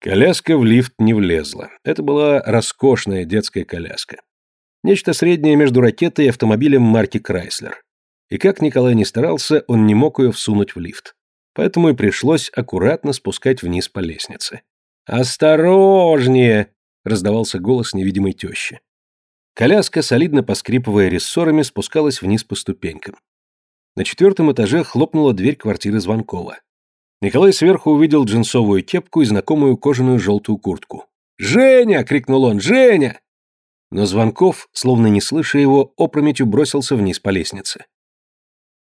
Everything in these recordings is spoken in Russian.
Коляска в лифт не влезла. Это была роскошная детская коляска. Нечто среднее между ракетой и автомобилем марки Крайслер. И как Николай не старался, он не мог ее всунуть в лифт. Поэтому и пришлось аккуратно спускать вниз по лестнице. «Осторожнее!» — раздавался голос невидимой тещи. Коляска, солидно поскрипывая рессорами, спускалась вниз по ступенькам. На четвертом этаже хлопнула дверь квартиры Звонкова. Николай сверху увидел джинсовую кепку и знакомую кожаную желтую куртку. «Женя!» — крикнул он. «Женя!» Но Звонков, словно не слыша его, опрометью бросился вниз по лестнице.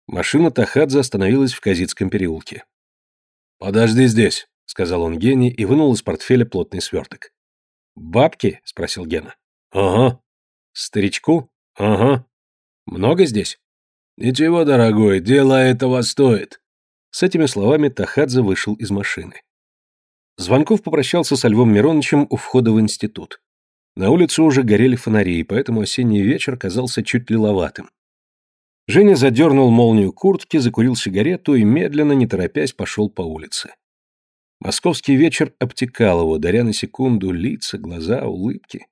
Машина Тахадзе остановилась в Казицком переулке. «Подожди здесь», — сказал он Гене и вынул из портфеля плотный сверток. «Бабки?» — спросил Гена. «Ага». «Старичку?» «Ага». «Много здесь?» «Ничего, дорогой, дело этого стоит». С этими словами Тахадзе вышел из машины. Звонков попрощался со Львом Мироновичем у входа в институт. На улице уже горели фонари, и поэтому осенний вечер казался чуть лиловатым. Женя задернул молнию куртки, закурил сигарету и медленно, не торопясь, пошел по улице. Московский вечер обтекал его, даря на секунду лица, глаза, улыбки.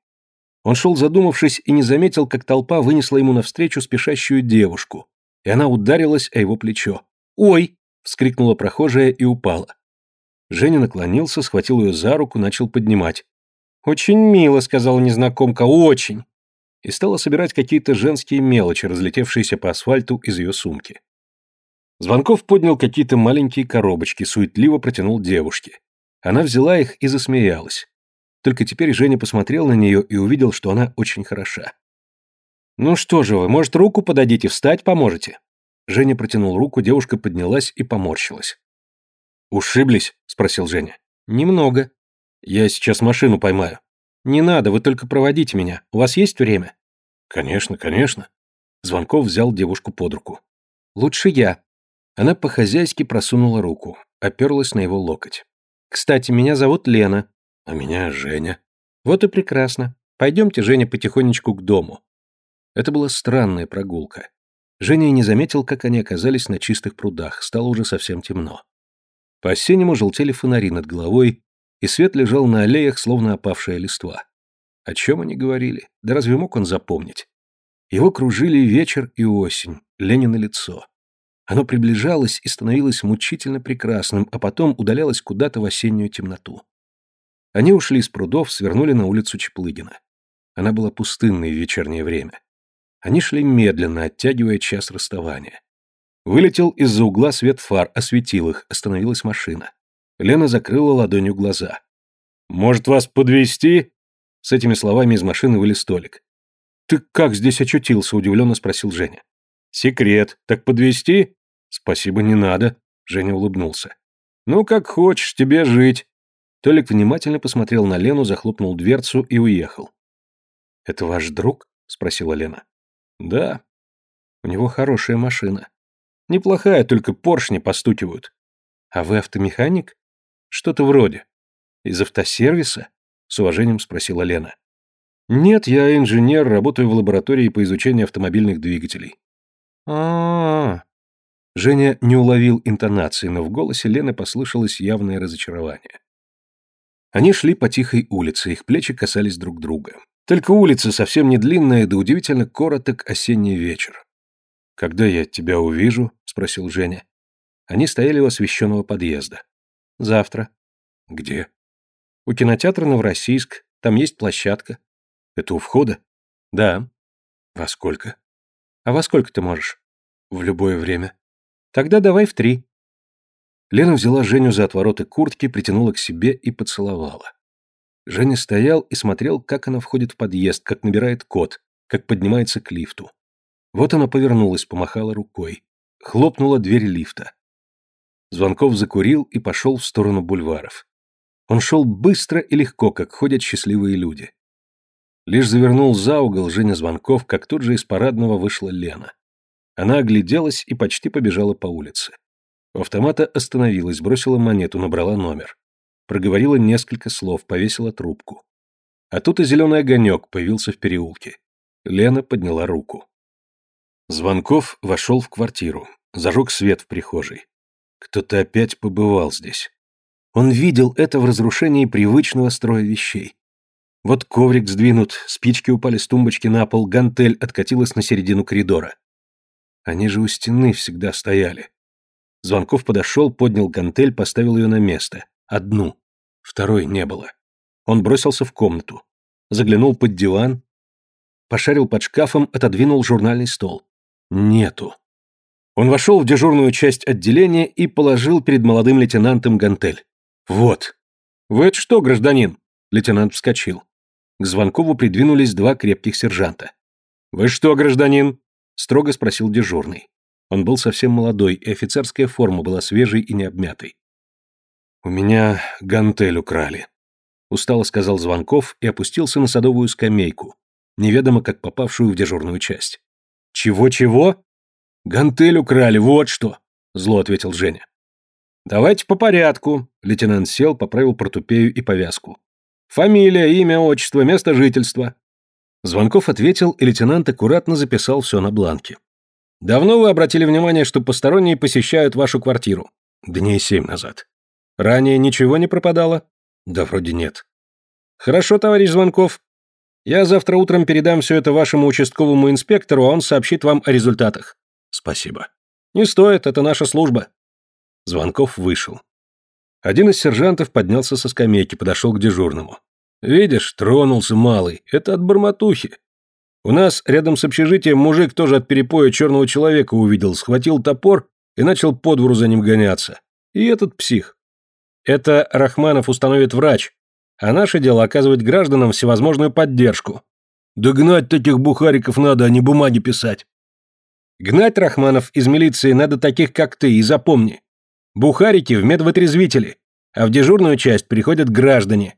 Он шел задумавшись и не заметил, как толпа вынесла ему навстречу спешащую девушку, и она ударилась о его плечо. «Ой!» — вскрикнула прохожая и упала. Женя наклонился, схватил ее за руку, начал поднимать. «Очень мило», — сказала незнакомка, — «очень» и стала собирать какие-то женские мелочи, разлетевшиеся по асфальту из ее сумки. Звонков поднял какие-то маленькие коробочки, суетливо протянул девушке. Она взяла их и засмеялась. Только теперь Женя посмотрел на нее и увидел, что она очень хороша. «Ну что же вы, может, руку подадите, встать поможете?» Женя протянул руку, девушка поднялась и поморщилась. «Ушиблись?» — спросил Женя. «Немного. Я сейчас машину поймаю». «Не надо, вы только проводите меня. У вас есть время?» «Конечно, конечно». Звонков взял девушку под руку. «Лучше я». Она по-хозяйски просунула руку, оперлась на его локоть. «Кстати, меня зовут Лена». «А меня Женя». «Вот и прекрасно. Пойдемте, Женя, потихонечку к дому». Это была странная прогулка. Женя не заметил, как они оказались на чистых прудах, стало уже совсем темно. По-осеннему желтели фонари над головой, и свет лежал на аллеях, словно опавшая листва. О чем они говорили? Да разве мог он запомнить? Его кружили вечер и осень, Ленина лицо. Оно приближалось и становилось мучительно прекрасным, а потом удалялось куда-то в осеннюю темноту. Они ушли из прудов, свернули на улицу Чеплыгина. Она была пустынной в вечернее время. Они шли медленно, оттягивая час расставания. Вылетел из-за угла свет фар, осветил их, остановилась машина. Лена закрыла ладонью глаза. «Может, вас подвести? С этими словами из машины вылез столик. «Ты как здесь очутился?» – удивленно спросил Женя. «Секрет. Так подвести? «Спасибо, не надо», – Женя улыбнулся. «Ну, как хочешь, тебе жить». Толик внимательно посмотрел на Лену, захлопнул дверцу и уехал. «Это ваш друг?» – спросила Лена. «Да. У него хорошая машина. Неплохая, только поршни постукивают. А вы автомеханик?» Что-то вроде. Из автосервиса? С уважением спросила Лена. Нет, я инженер, работаю в лаборатории по изучению автомобильных двигателей. А, -а, -а. Женя не уловил интонации, но в голосе Лены послышалось явное разочарование. Они шли по тихой улице, их плечи касались друг друга. Только улица совсем не длинная, да удивительно короток осенний вечер. «Когда я тебя увижу?» — спросил Женя. Они стояли у освещенного подъезда. Завтра. Где? У кинотеатра Новороссийск. Там есть площадка. Это у входа? Да. Во сколько? А во сколько ты можешь? В любое время. Тогда давай в три. Лена взяла Женю за отвороты куртки, притянула к себе и поцеловала. Женя стоял и смотрел, как она входит в подъезд, как набирает код, как поднимается к лифту. Вот она повернулась, помахала рукой. Хлопнула дверь лифта. Звонков закурил и пошел в сторону бульваров. Он шел быстро и легко, как ходят счастливые люди. Лишь завернул за угол Женя Звонков, как тут же из парадного вышла Лена. Она огляделась и почти побежала по улице. У автомата остановилась, бросила монету, набрала номер. Проговорила несколько слов, повесила трубку. А тут и зеленый огонек появился в переулке. Лена подняла руку. Звонков вошел в квартиру, зажег свет в прихожей. Кто-то опять побывал здесь. Он видел это в разрушении привычного строя вещей. Вот коврик сдвинут, спички упали с тумбочки на пол, гантель откатилась на середину коридора. Они же у стены всегда стояли. Звонков подошел, поднял гантель, поставил ее на место. Одну. Второй не было. Он бросился в комнату. Заглянул под диван. Пошарил под шкафом, отодвинул журнальный стол. Нету. Он вошел в дежурную часть отделения и положил перед молодым лейтенантом гантель. «Вот». «Вы это что, гражданин?» Лейтенант вскочил. К Звонкову придвинулись два крепких сержанта. «Вы что, гражданин?» — строго спросил дежурный. Он был совсем молодой, и офицерская форма была свежей и необмятой. «У меня гантель украли», — устало сказал Звонков и опустился на садовую скамейку, неведомо как попавшую в дежурную часть. «Чего-чего?» «Гантель украли, вот что!» — зло ответил Женя. «Давайте по порядку», — лейтенант сел, поправил портупею и повязку. «Фамилия, имя, отчество, место жительства». Звонков ответил, и лейтенант аккуратно записал все на бланке. Давно вы обратили внимание, что посторонние посещают вашу квартиру? Дней семь назад. Ранее ничего не пропадало? Да вроде нет. Хорошо, товарищ Звонков. Я завтра утром передам все это вашему участковому инспектору, а он сообщит вам о результатах. Спасибо. Не стоит, это наша служба. Звонков вышел. Один из сержантов поднялся со скамейки, подошел к дежурному. «Видишь, тронулся малый. Это от бормотухи. У нас рядом с общежитием мужик тоже от перепоя черного человека увидел, схватил топор и начал по двору за ним гоняться. И этот псих. Это Рахманов установит врач, а наше дело оказывать гражданам всевозможную поддержку. Догнать таких бухариков надо, а не бумаги писать. Гнать Рахманов из милиции надо таких, как ты, и запомни. Бухарики в медвотрезвители, а в дежурную часть приходят граждане.